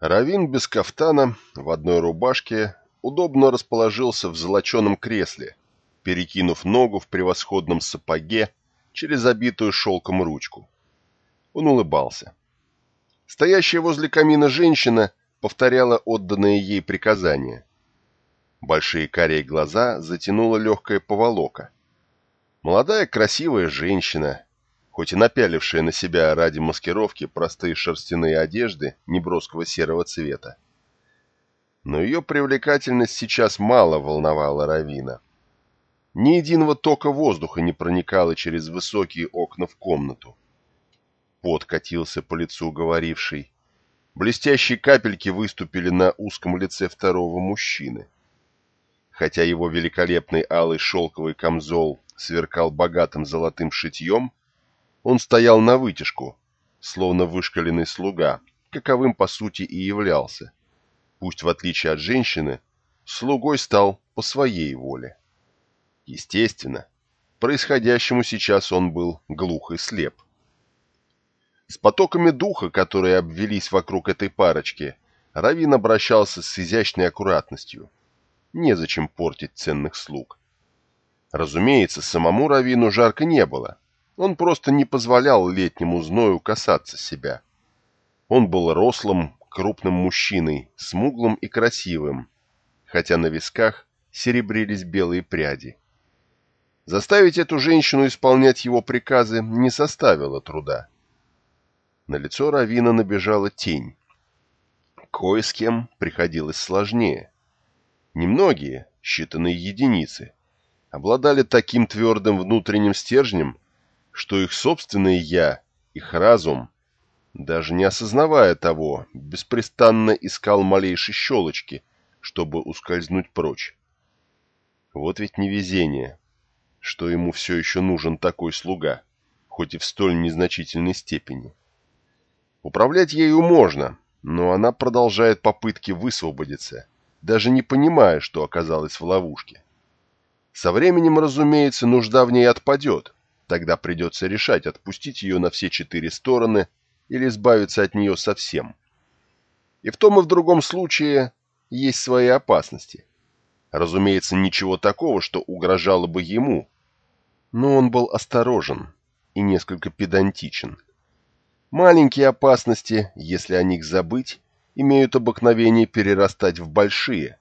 Равин без кафтана, в одной рубашке, удобно расположился в золоченом кресле, перекинув ногу в превосходном сапоге через обитую шелком ручку. Он улыбался. Стоящая возле камина женщина повторяла отданные ей приказания. Большие карие глаза затянула легкая поволока. Молодая красивая женщина, хоть и напялившая на себя ради маскировки простые шерстяные одежды неброского серого цвета. Но ее привлекательность сейчас мало волновала Равина. Ни единого тока воздуха не проникало через высокие окна в комнату. Пот катился по лицу говорившей. Блестящие капельки выступили на узком лице второго мужчины. Хотя его великолепный алый шелковый камзол сверкал богатым золотым шитьем, он стоял на вытяжку, словно вышкаленный слуга, каковым по сути и являлся. Пусть в отличие от женщины, слугой стал по своей воле. Естественно, происходящему сейчас он был глух и слеп. С потоками духа, которые обвелись вокруг этой парочки, Равин обращался с изящной аккуратностью. Незачем портить ценных слуг. Разумеется, самому Равину жарко не было. Он просто не позволял летнему зною касаться себя. Он был рослым, крупным мужчиной, смуглым и красивым, хотя на висках серебрились белые пряди. Заставить эту женщину исполнять его приказы не составило труда. На лицо Равина набежала тень. Кое с кем приходилось сложнее. Немногие, считанные единицы, обладали таким твердым внутренним стержнем, что их собственное «я», их разум, даже не осознавая того, беспрестанно искал малейшей щелочки, чтобы ускользнуть прочь. Вот ведь невезение, что ему все еще нужен такой слуга, хоть и в столь незначительной степени. Управлять ею можно, но она продолжает попытки высвободиться, даже не понимая, что оказалась в ловушке. Со временем, разумеется, нужда в ней отпадет, Тогда придется решать, отпустить ее на все четыре стороны или избавиться от нее совсем. И в том и в другом случае есть свои опасности. Разумеется, ничего такого, что угрожало бы ему. Но он был осторожен и несколько педантичен. Маленькие опасности, если о них забыть, имеют обыкновение перерастать в большие.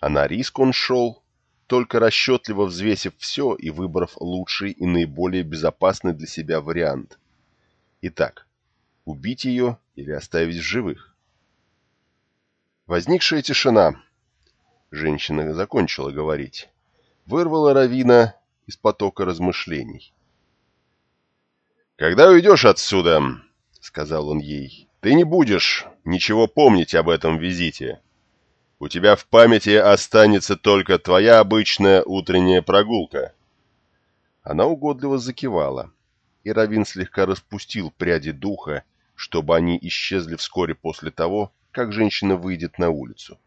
А на риск он шел только расчетливо взвесив все и выбрав лучший и наиболее безопасный для себя вариант. Итак, убить ее или оставить в живых? Возникшая тишина, женщина закончила говорить, вырвала Равина из потока размышлений. «Когда уйдешь отсюда, — сказал он ей, — ты не будешь ничего помнить об этом визите. У тебя в памяти останется только твоя обычная утренняя прогулка. Она угодливо закивала, и Равин слегка распустил пряди духа, чтобы они исчезли вскоре после того, как женщина выйдет на улицу.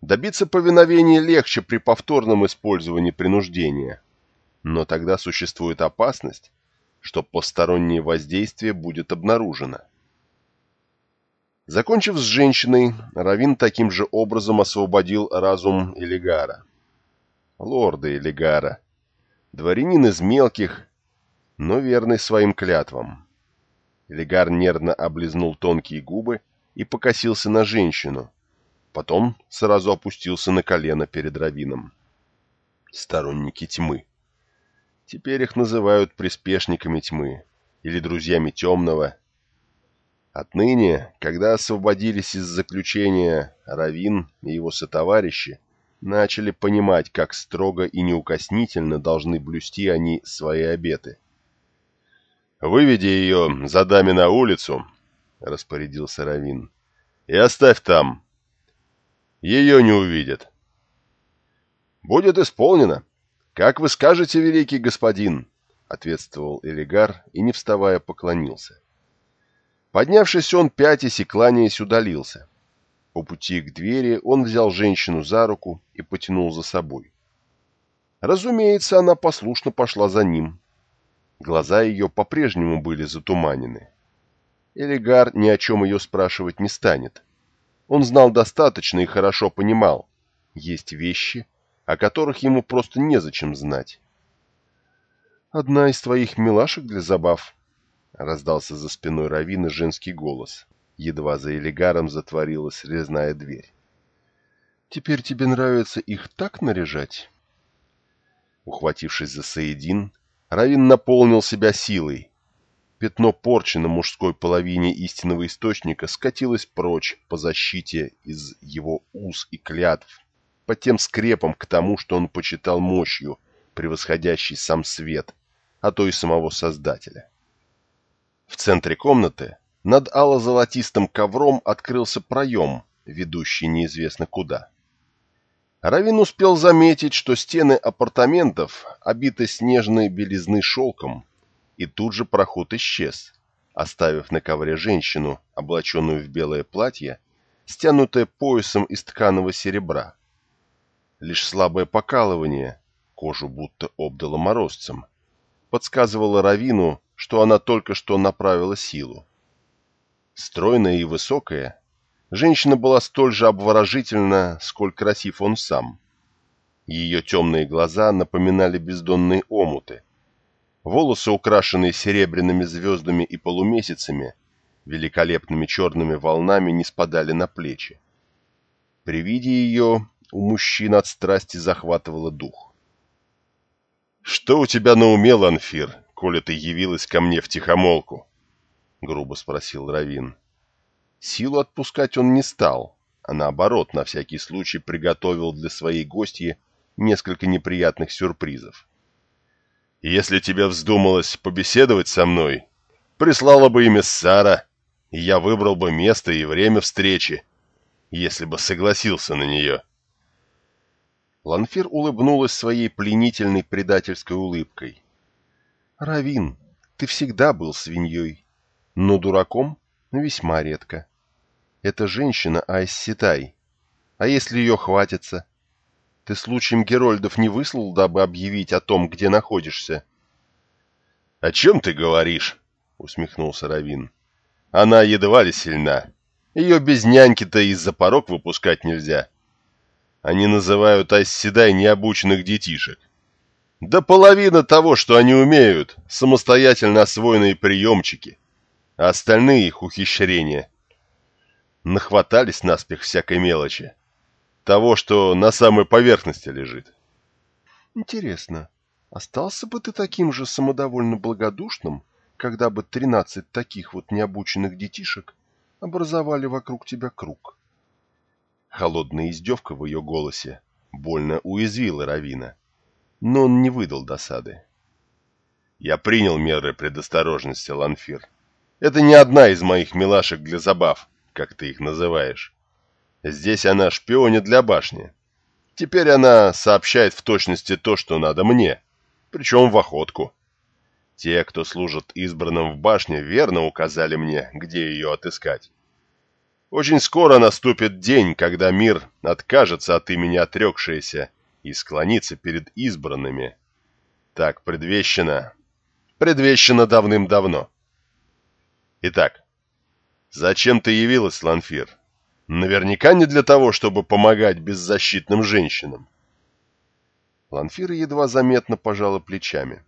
Добиться повиновения легче при повторном использовании принуждения, но тогда существует опасность, что постороннее воздействие будет обнаружено. Закончив с женщиной, Равин таким же образом освободил разум Элигара. Лорда Элигара. Дворянин из мелких, но верный своим клятвам. Элигар нервно облизнул тонкие губы и покосился на женщину. Потом сразу опустился на колено перед Равином. Сторонники тьмы. Теперь их называют приспешниками тьмы или друзьями темного Отныне, когда освободились из заключения Равин и его сотоварищи, начали понимать, как строго и неукоснительно должны блюсти они свои обеты. «Выведи ее за даме на улицу», — распорядился Равин, — «и оставь там. Ее не увидят». «Будет исполнено. Как вы скажете, великий господин», — ответствовал Элигар и, не вставая, поклонился. Поднявшись, он пятясь и кланяясь удалился. По пути к двери он взял женщину за руку и потянул за собой. Разумеется, она послушно пошла за ним. Глаза ее по-прежнему были затуманены. Элигар ни о чем ее спрашивать не станет. Он знал достаточно и хорошо понимал. Есть вещи, о которых ему просто незачем знать. «Одна из твоих милашек для забав», — раздался за спиной Равина женский голос. Едва за Элигаром затворилась резная дверь. «Теперь тебе нравится их так наряжать?» Ухватившись за Саидин, Равин наполнил себя силой. Пятно порчи на мужской половине истинного источника скатилось прочь по защите из его уз и клятв, по тем скрепам к тому, что он почитал мощью, превосходящий сам свет, а то и самого Создателя. В центре комнаты над ало-золотистым ковром открылся проем, ведущий неизвестно куда. Равин успел заметить, что стены апартаментов обиты снежной белизны шелком, и тут же проход исчез, оставив на ковре женщину, облаченную в белое платье, стянутое поясом из тканого серебра. Лишь слабое покалывание, кожу будто обдало морозцем, подсказывало Равину, что она только что направила силу. Стройная и высокая, Женщина была столь же обворожительна, сколь красив он сам. Ее темные глаза напоминали бездонные омуты. Волосы, украшенные серебряными звездами и полумесяцами, великолепными черными волнами не спадали на плечи. При виде ее у мужчин от страсти захватывало дух. «Что у тебя на уме, Ланфир, коли ты явилась ко мне в тихомолку?» — грубо спросил Равин. Силу отпускать он не стал, а наоборот, на всякий случай приготовил для своей гостьи несколько неприятных сюрпризов. «Если тебе вздумалось побеседовать со мной, прислала бы имя Сара, и я выбрал бы место и время встречи, если бы согласился на нее». Ланфир улыбнулась своей пленительной предательской улыбкой. «Равин, ты всегда был свиньей, но дураком весьма редко. Это женщина Айсситай. А если ее хватится? Ты случаем Герольдов не выслал, дабы объявить о том, где находишься? — О чем ты говоришь? — усмехнулся Равин. — Она едва ли сильна. Ее без няньки-то из-за порог выпускать нельзя. Они называют Айсседай необученных детишек. Да половина того, что они умеют, самостоятельно освоенные приемчики, а остальные их ухищрения — нахватались наспех всякой мелочи. Того, что на самой поверхности лежит. Интересно, остался бы ты таким же самодовольно благодушным, когда бы тринадцать таких вот необученных детишек образовали вокруг тебя круг? Холодная издевка в ее голосе больно уязвила Равина, но он не выдал досады. Я принял меры предосторожности, Ланфир. Это не одна из моих милашек для забав как ты их называешь. Здесь она шпионит для башни. Теперь она сообщает в точности то, что надо мне, причем в охотку. Те, кто служит избранным в башне, верно указали мне, где ее отыскать. Очень скоро наступит день, когда мир откажется от имени отрекшейся и склонится перед избранными. Так предвещено, предвещено давным-давно. Итак, Зачем ты явилась, Ланфир? Наверняка не для того, чтобы помогать беззащитным женщинам. Ланфир едва заметно пожала плечами.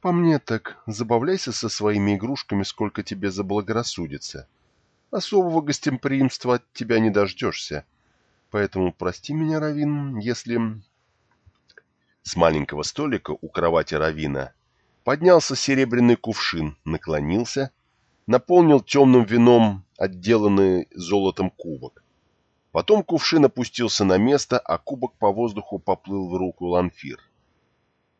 По мне так, забавляйся со своими игрушками, сколько тебе заблагорассудится. Особого гостеприимства от тебя не дождешься. Поэтому прости меня, Равин, если... С маленького столика у кровати Равина поднялся серебряный кувшин, наклонился наполнил темным вином отделанный золотом кубок. Потом кувшин опустился на место, а кубок по воздуху поплыл в руку Ланфир.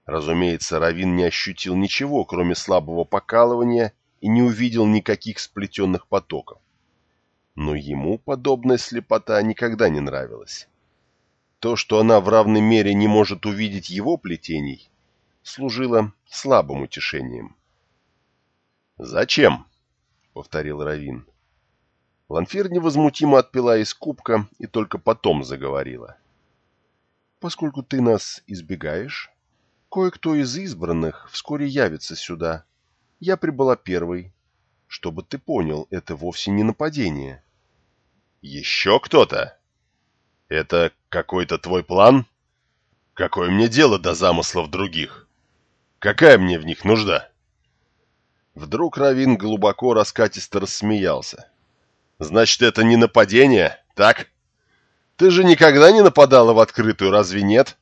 Разумеется, Равин не ощутил ничего, кроме слабого покалывания, и не увидел никаких сплетенных потоков. Но ему подобная слепота никогда не нравилась. То, что она в равной мере не может увидеть его плетений, служило слабым утешением. «Зачем?» — повторил Равин. Ланфир невозмутимо отпила из кубка и только потом заговорила. «Поскольку ты нас избегаешь, кое-кто из избранных вскоре явится сюда. Я прибыла первой, чтобы ты понял, это вовсе не нападение. Еще кто-то? Это какой-то твой план? Какое мне дело до замыслов других? Какая мне в них нужда? Вдруг Равин глубоко раскатисто рассмеялся. Значит, это не нападение, так? Ты же никогда не нападала в открытую, разве нет?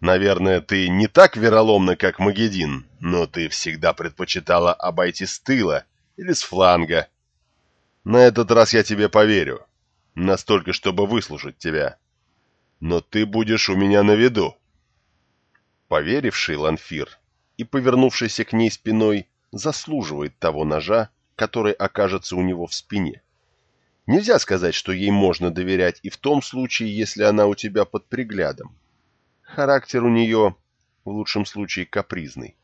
Наверное, ты не так вероломна, как Магедин, но ты всегда предпочитала обойти с тыла или с фланга. На этот раз я тебе поверю. Настолько, чтобы выслушать тебя. Но ты будешь у меня на виду. Поверивший Ланфир и повернувшийся к ней спиной заслуживает того ножа, который окажется у него в спине. Нельзя сказать, что ей можно доверять и в том случае, если она у тебя под приглядом. Характер у нее, в лучшем случае, капризный.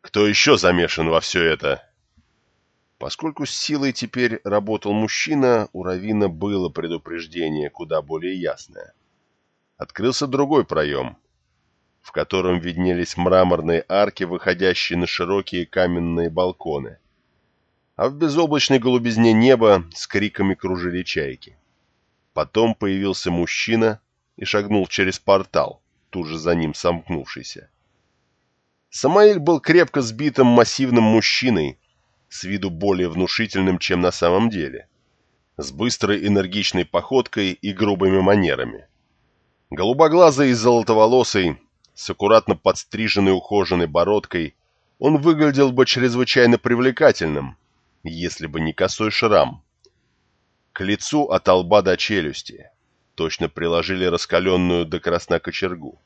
Кто еще замешан во все это? Поскольку с силой теперь работал мужчина, у Равина было предупреждение куда более ясное. Открылся другой проем, в котором виднелись мраморные арки, выходящие на широкие каменные балконы. А в безоблачной голубизне неба с криками кружили чайки. Потом появился мужчина и шагнул через портал, тут же за ним сомкнувшийся. Самаэль был крепко сбитым массивным мужчиной, с виду более внушительным, чем на самом деле, с быстрой энергичной походкой и грубыми манерами. Голубоглазый и золотоволосый, с аккуратно подстриженной ухоженной бородкой, он выглядел бы чрезвычайно привлекательным, если бы не косой шрам. К лицу от лба до челюсти точно приложили раскаленную до красна кочергу.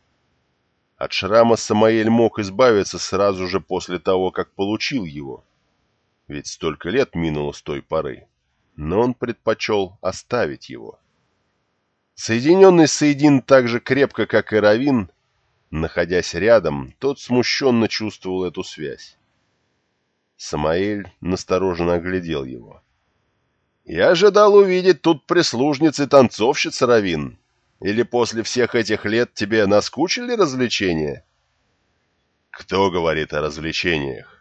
От шрама Самаэль мог избавиться сразу же после того, как получил его, ведь столько лет минуло с той поры, но он предпочел оставить его. Соединенный Соедин так же крепко, как и Равин, находясь рядом, тот смущенно чувствовал эту связь. Самаэль настороженно оглядел его. «Я ожидал увидеть тут прислужницы танцовщицы, Равин. Или после всех этих лет тебе наскучили развлечения?» «Кто говорит о развлечениях?»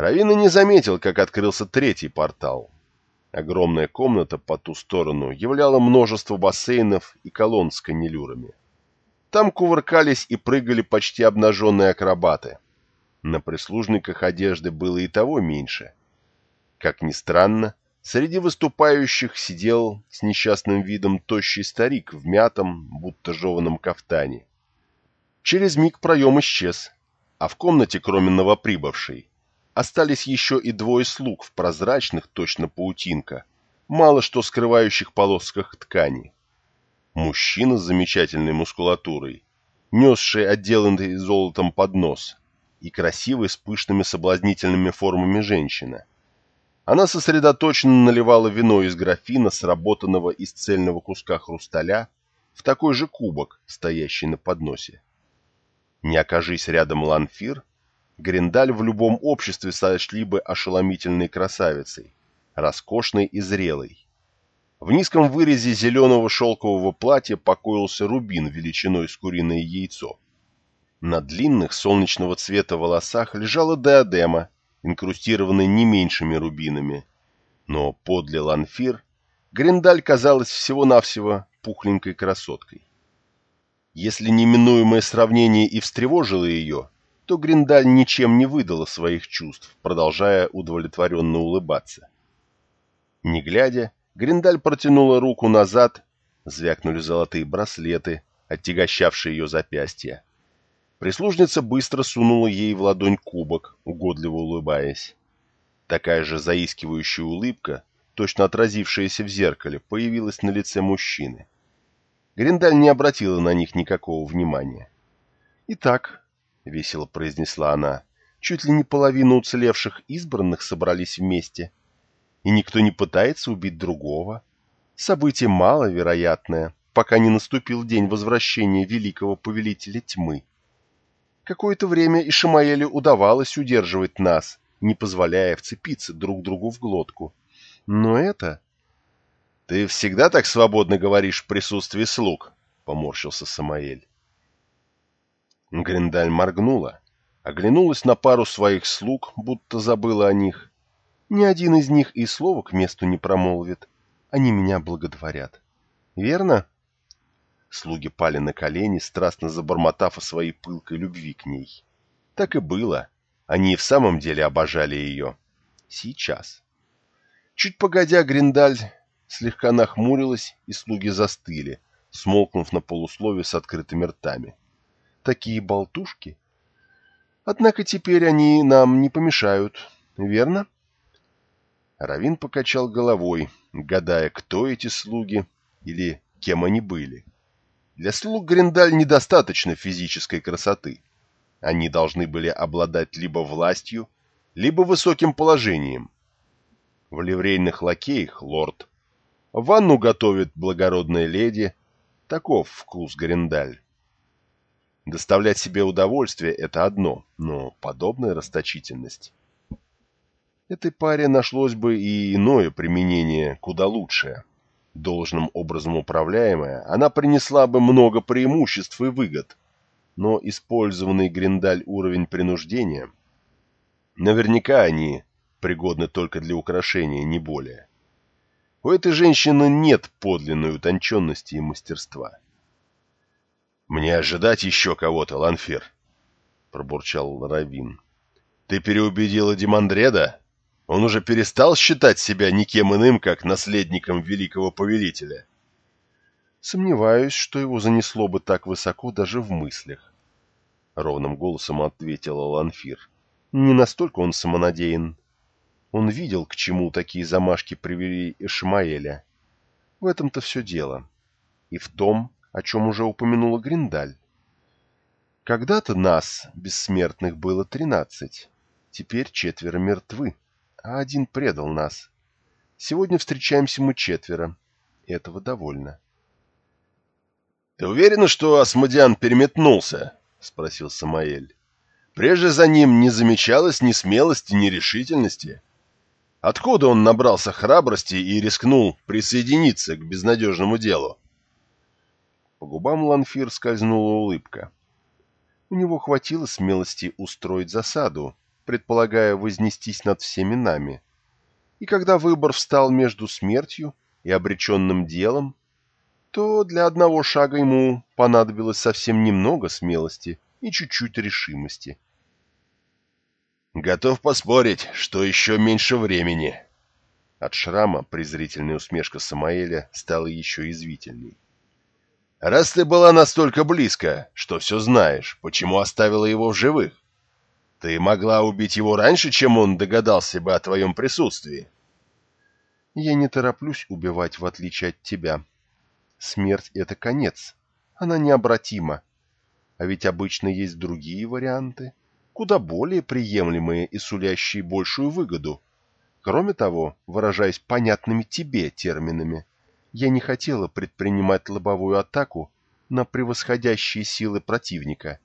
Равина не заметил, как открылся третий портал. Огромная комната по ту сторону являла множество бассейнов и колонн с канилюрами. Там кувыркались и прыгали почти обнаженные акробаты. На прислужниках одежды было и того меньше. Как ни странно, среди выступающих сидел с несчастным видом тощий старик в мятом, будто жеваном кафтане. Через миг проем исчез, а в комнате, кроме новоприбывшей, остались еще и двое слуг в прозрачных, точно паутинка, мало что скрывающих полосках ткани. Мужчина с замечательной мускулатурой, несший отделанный золотом поднос, и красивой с пышными соблазнительными формами женщина. Она сосредоточенно наливала вино из графина, сработанного из цельного куска хрусталя, в такой же кубок, стоящий на подносе. Не окажись рядом Ланфир, Гриндаль в любом обществе сочли бы ошеломительной красавицей, роскошной и зрелой. В низком вырезе зеленого шелкового платья покоился рубин величиной с куриное яйцо. На длинных солнечного цвета волосах лежала диадема, инкрустированная не меньшими рубинами. Но подле Ланфир Гриндаль казалась всего-навсего пухленькой красоткой. Если неминуемое сравнение и встревожило ее, то Гриндаль ничем не выдала своих чувств, продолжая удовлетворенно улыбаться. Не глядя, Гриндаль протянула руку назад, звякнули золотые браслеты, оттягощавшие ее запястья. Прислужница быстро сунула ей в ладонь кубок, угодливо улыбаясь. Такая же заискивающая улыбка, точно отразившаяся в зеркале, появилась на лице мужчины. Гриндаль не обратила на них никакого внимания. «Итак, — весело произнесла она. «Чуть ли не половина уцелевших избранных собрались вместе. И никто не пытается убить другого. Событие маловероятное, пока не наступил день возвращения великого повелителя тьмы. Какое-то время Ишамаэлю удавалось удерживать нас, не позволяя вцепиться друг другу в глотку. Но это... «Ты всегда так свободно говоришь в присутствии слуг?» — поморщился Самаэль. Гриндаль моргнула, Оглянулась на пару своих слуг, будто забыла о них. Ни один из них и слова к месту не промолвит. Они меня благотворят. Верно? Слуги пали на колени, страстно забормотав о своей пылкой любви к ней. Так и было. Они и в самом деле обожали ее. Сейчас. Чуть погодя, Гриндаль слегка нахмурилась, и слуги застыли, смолкнув на полуслове с открытыми ртами. Такие болтушки. Однако теперь они нам не помешают, верно? Равин покачал головой, гадая, кто эти слуги или кем они были. Для слуг Гриндаль недостаточно физической красоты. Они должны были обладать либо властью, либо высоким положением. В ливрейных лакеях лорд. Ванну готовит благородная леди. Таков вкус Гриндаль. Доставлять себе удовольствие – это одно, но подобная расточительность. Этой паре нашлось бы и иное применение, куда лучшее. Должным образом управляемая, она принесла бы много преимуществ и выгод. Но использованный Гриндаль уровень принуждения – Наверняка они пригодны только для украшения, не более. У этой женщины нет подлинной утонченности и мастерства. «Мне ожидать еще кого-то, Ланфер», — пробурчал Равин. «Ты переубедила Димандреда? Он уже перестал считать себя никем иным, как наследником великого повелителя». «Сомневаюсь, что его занесло бы так высоко даже в мыслях», — ровным голосом ответила Ланфир. Не настолько он самонадеян. Он видел, к чему такие замашки привели Ишмаэля. В этом-то все дело. И в том, о чем уже упомянула Гриндаль. Когда-то нас, бессмертных, было тринадцать. Теперь четверо мертвы, а один предал нас. Сегодня встречаемся мы четверо. Этого довольно. — Ты уверена, что Асмодиан переметнулся? — спросил Самаэль. Прежде за ним не замечалось ни смелости, ни решительности. Откуда он набрался храбрости и рискнул присоединиться к безнадежному делу? По губам Ланфир скользнула улыбка. У него хватило смелости устроить засаду, предполагая вознестись над всеми нами. И когда выбор встал между смертью и обреченным делом, то для одного шага ему понадобилось совсем немного смелости и чуть-чуть решимости. Готов поспорить, что еще меньше времени. От шрама презрительная усмешка Самаэля стала еще извительней. Раз ты была настолько близко, что все знаешь, почему оставила его в живых? Ты могла убить его раньше, чем он догадался бы о твоем присутствии. Я не тороплюсь убивать, в отличие от тебя. Смерть — это конец. Она необратима. А ведь обычно есть другие варианты куда более приемлемые и сулящие большую выгоду. Кроме того, выражаясь понятными тебе терминами, я не хотела предпринимать лобовую атаку на превосходящие силы противника.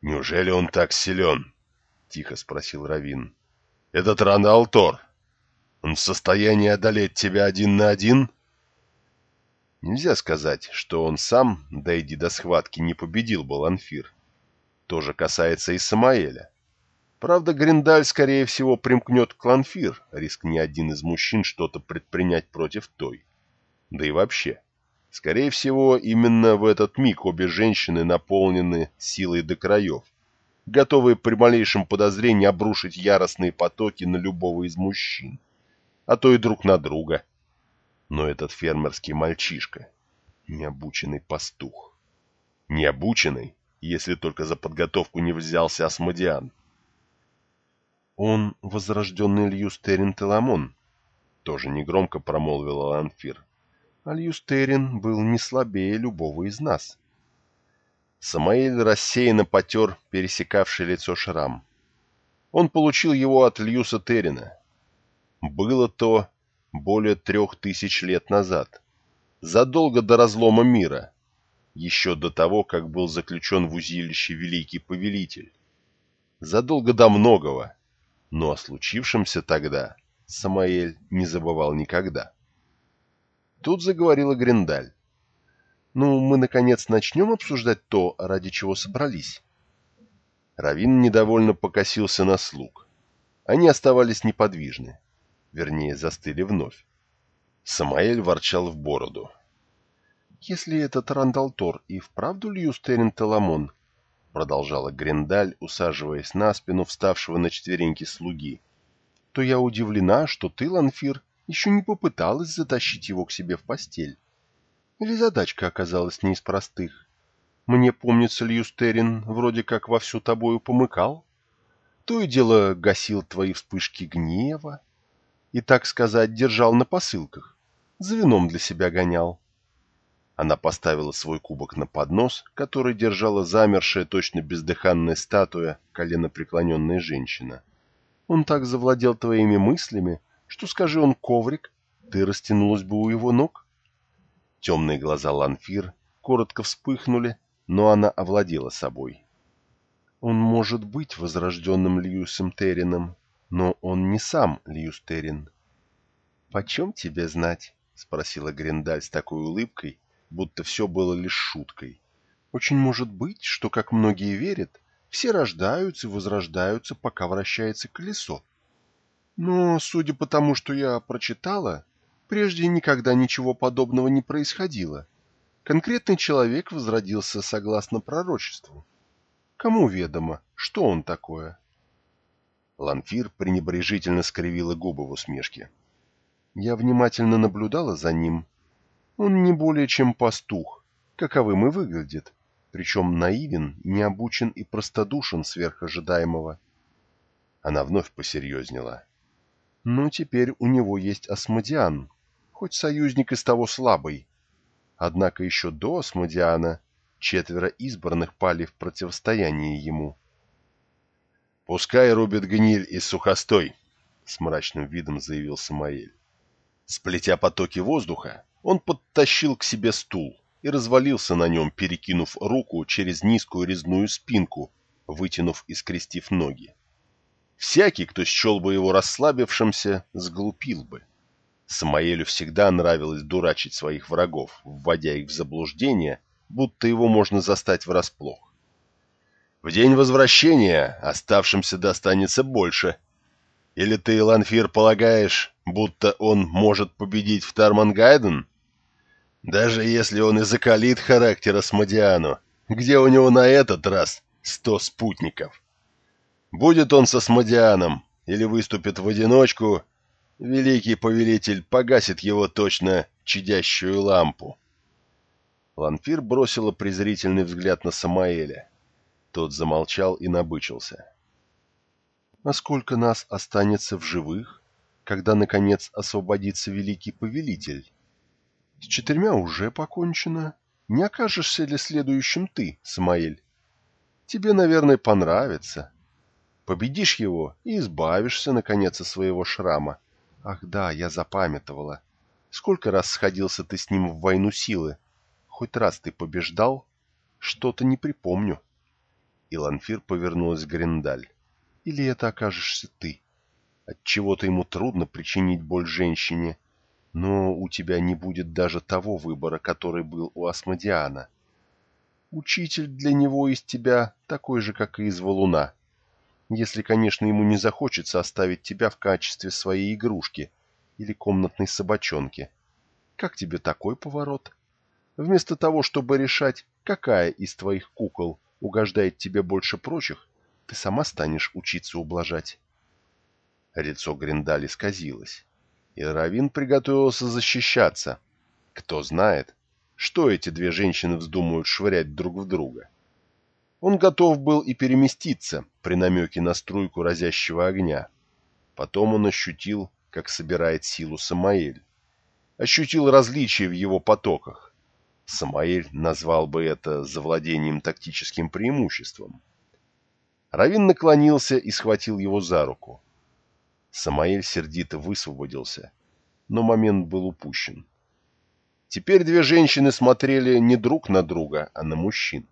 «Неужели он так силен?» — тихо спросил Равин. «Этот Раналтор, он в состоянии одолеть тебя один на один?» Нельзя сказать, что он сам, дойди до схватки, не победил бы Ланфир. То же касается и Самаэля. Правда, Гриндаль, скорее всего, примкнет к Ланфир, риск ни один из мужчин что-то предпринять против той. Да и вообще. Скорее всего, именно в этот миг обе женщины наполнены силой до краев, готовые при малейшем подозрении обрушить яростные потоки на любого из мужчин, а то и друг на друга. Но этот фермерский мальчишка, необученный пастух, необученный если только за подготовку не взялся Асмодиан. «Он возрожденный Льюстерин Теламон», — тоже негромко промолвила Анфир. «А Льюстерин был не слабее любого из нас». Самаэль рассеянно потер пересекавший лицо шрам. Он получил его от Льюса Террина. Было то более трех тысяч лет назад, задолго до разлома мира — еще до того, как был заключен в узилище Великий Повелитель. Задолго до многого, но о случившемся тогда Самаэль не забывал никогда. Тут заговорила Гриндаль. «Ну, мы, наконец, начнем обсуждать то, ради чего собрались?» Равин недовольно покосился на слуг. Они оставались неподвижны. Вернее, застыли вновь. Самаэль ворчал в бороду. «Если этот Рандалтор и вправду Льюстерин Теламон, — продолжала Грендаль, усаживаясь на спину вставшего на четвереньки слуги, — то я удивлена, что ты, Ланфир, еще не попыталась затащить его к себе в постель. Или задачка оказалась не из простых. Мне помнится, Льюстерин вроде как вовсю тобою помыкал. То и дело гасил твои вспышки гнева и, так сказать, держал на посылках, за вином для себя гонял. Она поставила свой кубок на поднос, который держала замершая, точно бездыханная статуя, коленопреклоненная женщина. Он так завладел твоими мыслями, что, скажи он коврик, ты растянулась бы у его ног. Темные глаза Ланфир коротко вспыхнули, но она овладела собой. Он может быть возрожденным Льюисом Террином, но он не сам Льюис Террин. «Почем тебе знать?» — спросила Гриндаль с такой улыбкой, будто все было лишь шуткой. Очень может быть, что, как многие верят, все рождаются и возрождаются, пока вращается колесо. Но, судя по тому, что я прочитала, прежде никогда ничего подобного не происходило. Конкретный человек возродился согласно пророчеству. Кому ведомо, что он такое? Ланфир пренебрежительно скривила губы в усмешке. Я внимательно наблюдала за ним он не более чем пастух, каковым и выглядит, причем наивен, необучен и простодушен сверх ожидаемого. Она вновь посерьезнела. Но теперь у него есть Асмодиан, хоть союзник из того слабый. Однако еще до Асмодиана четверо избранных пали в противостоянии ему. «Пускай рубит гниль и сухостой», — с мрачным видом заявил Самаэль. Сплетя потоки воздуха, он подтащил к себе стул и развалился на нем, перекинув руку через низкую резную спинку, вытянув и скрестив ноги. Всякий, кто счел бы его расслабившимся, сглупил бы. Самоэлю всегда нравилось дурачить своих врагов, вводя их в заблуждение, будто его можно застать врасплох. В день возвращения оставшимся достанется больше. Или ты, Ланфир, полагаешь, будто он может победить в Тармангайден? Даже если он и закалит характер Асмодиану, где у него на этот раз сто спутников? Будет он со Асмодианом или выступит в одиночку, великий повелитель погасит его точно чадящую лампу. Ланфир бросила презрительный взгляд на Самаэля. Тот замолчал и набычился. «А сколько нас останется в живых, когда, наконец, освободится великий повелитель?» С четырьмя уже покончено. Не окажешься ли следующим ты, Самаэль? Тебе, наверное, понравится. Победишь его и избавишься, наконец, от своего шрама. Ах да, я запамятовала. Сколько раз сходился ты с ним в войну силы? Хоть раз ты побеждал? Что-то не припомню. И Ланфир повернулась к Гриндаль. Или это окажешься ты? Отчего-то ему трудно причинить боль женщине, но у тебя не будет даже того выбора, который был у Асмодиана. Учитель для него из тебя такой же, как и из валуна. Если, конечно, ему не захочется оставить тебя в качестве своей игрушки или комнатной собачонки. Как тебе такой поворот? Вместо того, чтобы решать, какая из твоих кукол угождает тебе больше прочих, ты сама станешь учиться ублажать. Лицо Гриндали сказилось и Равин приготовился защищаться. Кто знает, что эти две женщины вздумают швырять друг в друга. Он готов был и переместиться при намеке на струйку разящего огня. Потом он ощутил, как собирает силу Самаэль. Ощутил различия в его потоках. Самаэль назвал бы это завладением тактическим преимуществом. Равин наклонился и схватил его за руку. Самаэль сердито высвободился, но момент был упущен. Теперь две женщины смотрели не друг на друга, а на мужчин.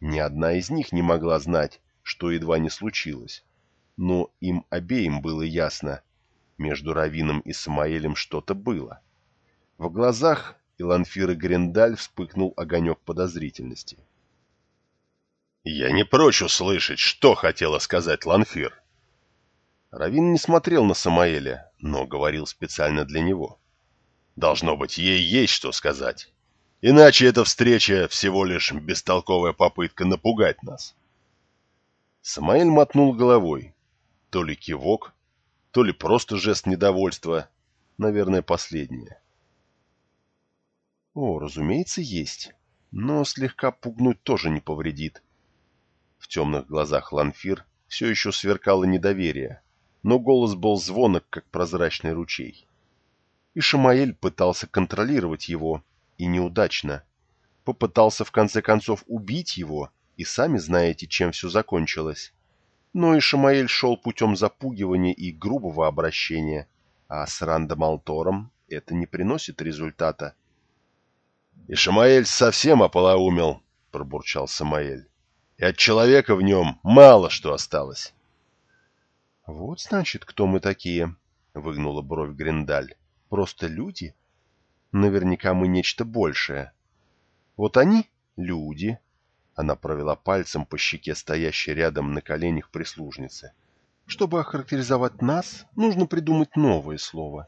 Ни одна из них не могла знать, что едва не случилось. Но им обеим было ясно, между Равином и Самаэлем что-то было. В глазах Иланфиры Грендаль вспыхнул огонек подозрительности. «Я не прочь услышать, что хотела сказать Ланфир». Равин не смотрел на Самаэля, но говорил специально для него. «Должно быть, ей есть что сказать. Иначе эта встреча всего лишь бестолковая попытка напугать нас». Самаэль мотнул головой. То ли кивок, то ли просто жест недовольства. Наверное, последнее. О, разумеется, есть. Но слегка пугнуть тоже не повредит. В темных глазах Ланфир все еще сверкало недоверие, но голос был звонок, как прозрачный ручей. И Шамаэль пытался контролировать его, и неудачно. Попытался в конце концов убить его, и сами знаете, чем все закончилось. Но и Шамаэль шел путем запугивания и грубого обращения, а с Рандом Алтором это не приносит результата. «Ишмаэль совсем ополоумел», — пробурчал Самаэль. «И от человека в нем мало что осталось». «Вот, значит, кто мы такие», — выгнула бровь Гриндаль. «Просто люди? Наверняка мы нечто большее. Вот они — люди». Она провела пальцем по щеке стоящей рядом на коленях прислужницы. «Чтобы охарактеризовать нас, нужно придумать новое слово».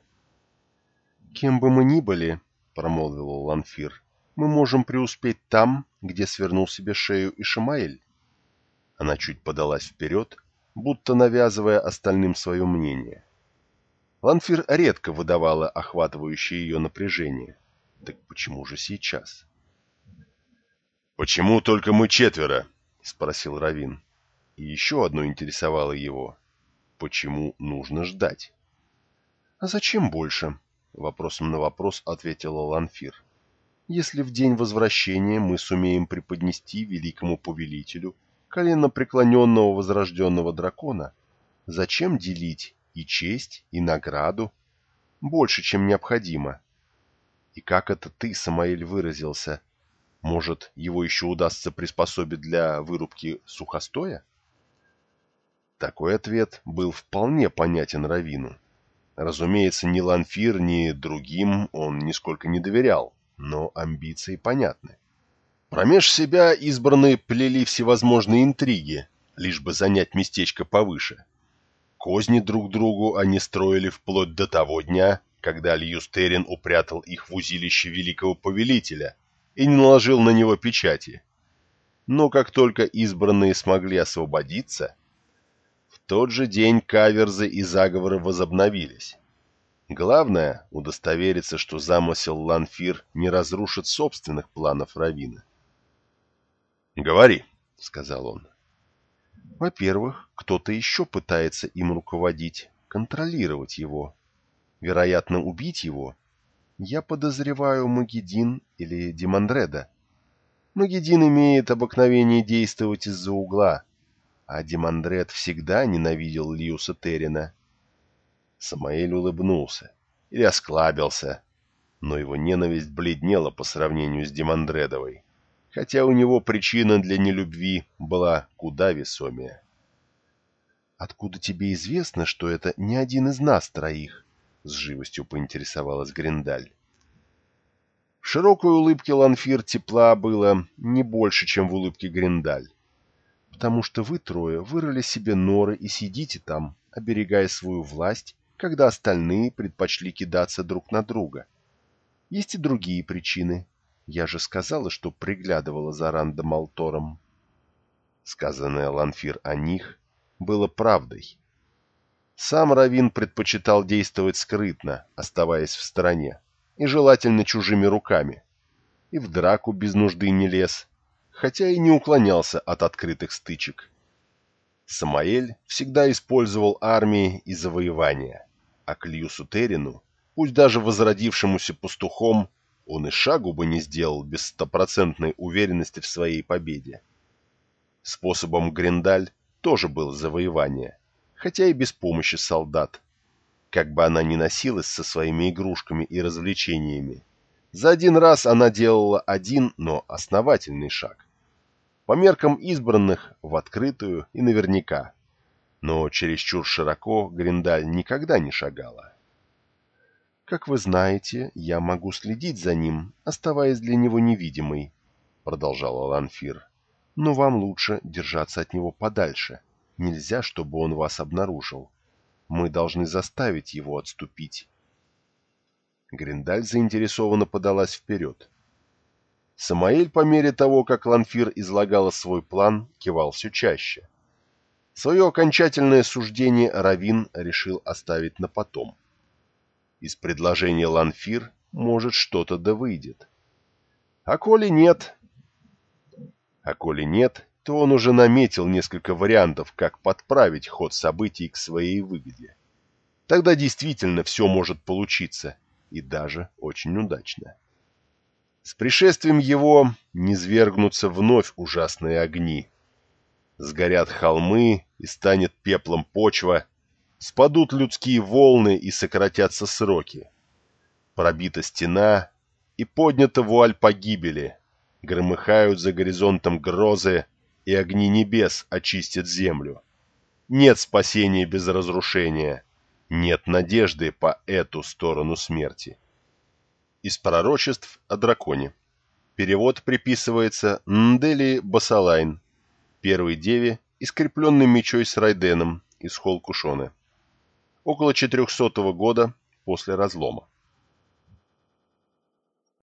«Кем бы мы ни были», — промолвила Ланфир, мы можем преуспеть там, где свернул себе шею Ишамаэль. Она чуть подалась вперед, будто навязывая остальным свое мнение. Ланфир редко выдавала охватывающее ее напряжение. Так почему же сейчас? «Почему только мы четверо?» — спросил Равин. И еще одно интересовало его. Почему нужно ждать? «А зачем больше?» — вопросом на вопрос ответила Ланфир если в день возвращения мы сумеем преподнести великому повелителю колено преклоненного возрожденного дракона, зачем делить и честь, и награду? Больше, чем необходимо. И как это ты, Самаэль, выразился? Может, его еще удастся приспособить для вырубки сухостоя? Такой ответ был вполне понятен Равину. Разумеется, ни Ланфир, ни другим он нисколько не доверял но амбиции понятны. Промеж себя избранные плели всевозможные интриги, лишь бы занять местечко повыше. Козни друг другу они строили вплоть до того дня, когда Льюстерин упрятал их в узилище великого повелителя и не наложил на него печати. Но как только избранные смогли освободиться, в тот же день каверзы и заговоры возобновились. Главное — удостовериться, что замысел Ланфир не разрушит собственных планов Равина. «Говори», — сказал он. «Во-первых, кто-то еще пытается им руководить, контролировать его. Вероятно, убить его. Я подозреваю Магедин или Димандреда. Магедин имеет обыкновение действовать из-за угла, а Димандред всегда ненавидел Льюса Террина Самаэль улыбнулся или осклабился, но его ненависть бледнела по сравнению с Демандредовой, хотя у него причина для нелюбви была куда весомее. «Откуда тебе известно, что это не один из нас троих?» — с живостью поинтересовалась Гриндаль. В широкой улыбке Ланфир тепла было не больше, чем в улыбке Гриндаль. «Потому что вы трое вырыли себе норы и сидите там, оберегая свою власть когда остальные предпочли кидаться друг на друга. Есть и другие причины. Я же сказала, что приглядывала за Рандом Алтором. Сказанное Ланфир о них было правдой. Сам Равин предпочитал действовать скрытно, оставаясь в стороне, и желательно чужими руками. И в драку без нужды не лез, хотя и не уклонялся от открытых стычек. Самаэль всегда использовал армии и завоевания а к Льюсу Терину, пусть даже возродившемуся пастухом, он и шагу бы не сделал без стопроцентной уверенности в своей победе. Способом Гриндаль тоже было завоевание, хотя и без помощи солдат. Как бы она ни носилась со своими игрушками и развлечениями, за один раз она делала один, но основательный шаг. По меркам избранных, в открытую и наверняка но чересчур широко Гриндаль никогда не шагала. «Как вы знаете, я могу следить за ним, оставаясь для него невидимой», — продолжала Ланфир. Но вам лучше держаться от него подальше. Нельзя, чтобы он вас обнаружил. Мы должны заставить его отступить. Гриндаль заинтересованно подалась вперед. Самаэль, по мере того, как Ланфир излагала свой план, кивал все чаще. Свое окончательное суждение Равин решил оставить на потом. Из предложения Ланфир, может, что-то да выйдет. А коли нет... А коли нет, то он уже наметил несколько вариантов, как подправить ход событий к своей выгоде. Тогда действительно все может получиться, и даже очень удачно. С пришествием его низвергнутся вновь ужасные огни. Сгорят холмы, и станет пеплом почва, спадут людские волны и сократятся сроки. Пробита стена, и поднята вуаль погибели, громыхают за горизонтом грозы, и огни небес очистят землю. Нет спасения без разрушения, нет надежды по эту сторону смерти. Из пророчеств о драконе. Перевод приписывается Ndeli Басалайн, первой деве, искрепленной мечой с Райденом из Холкушоны. Около 400 года после разлома.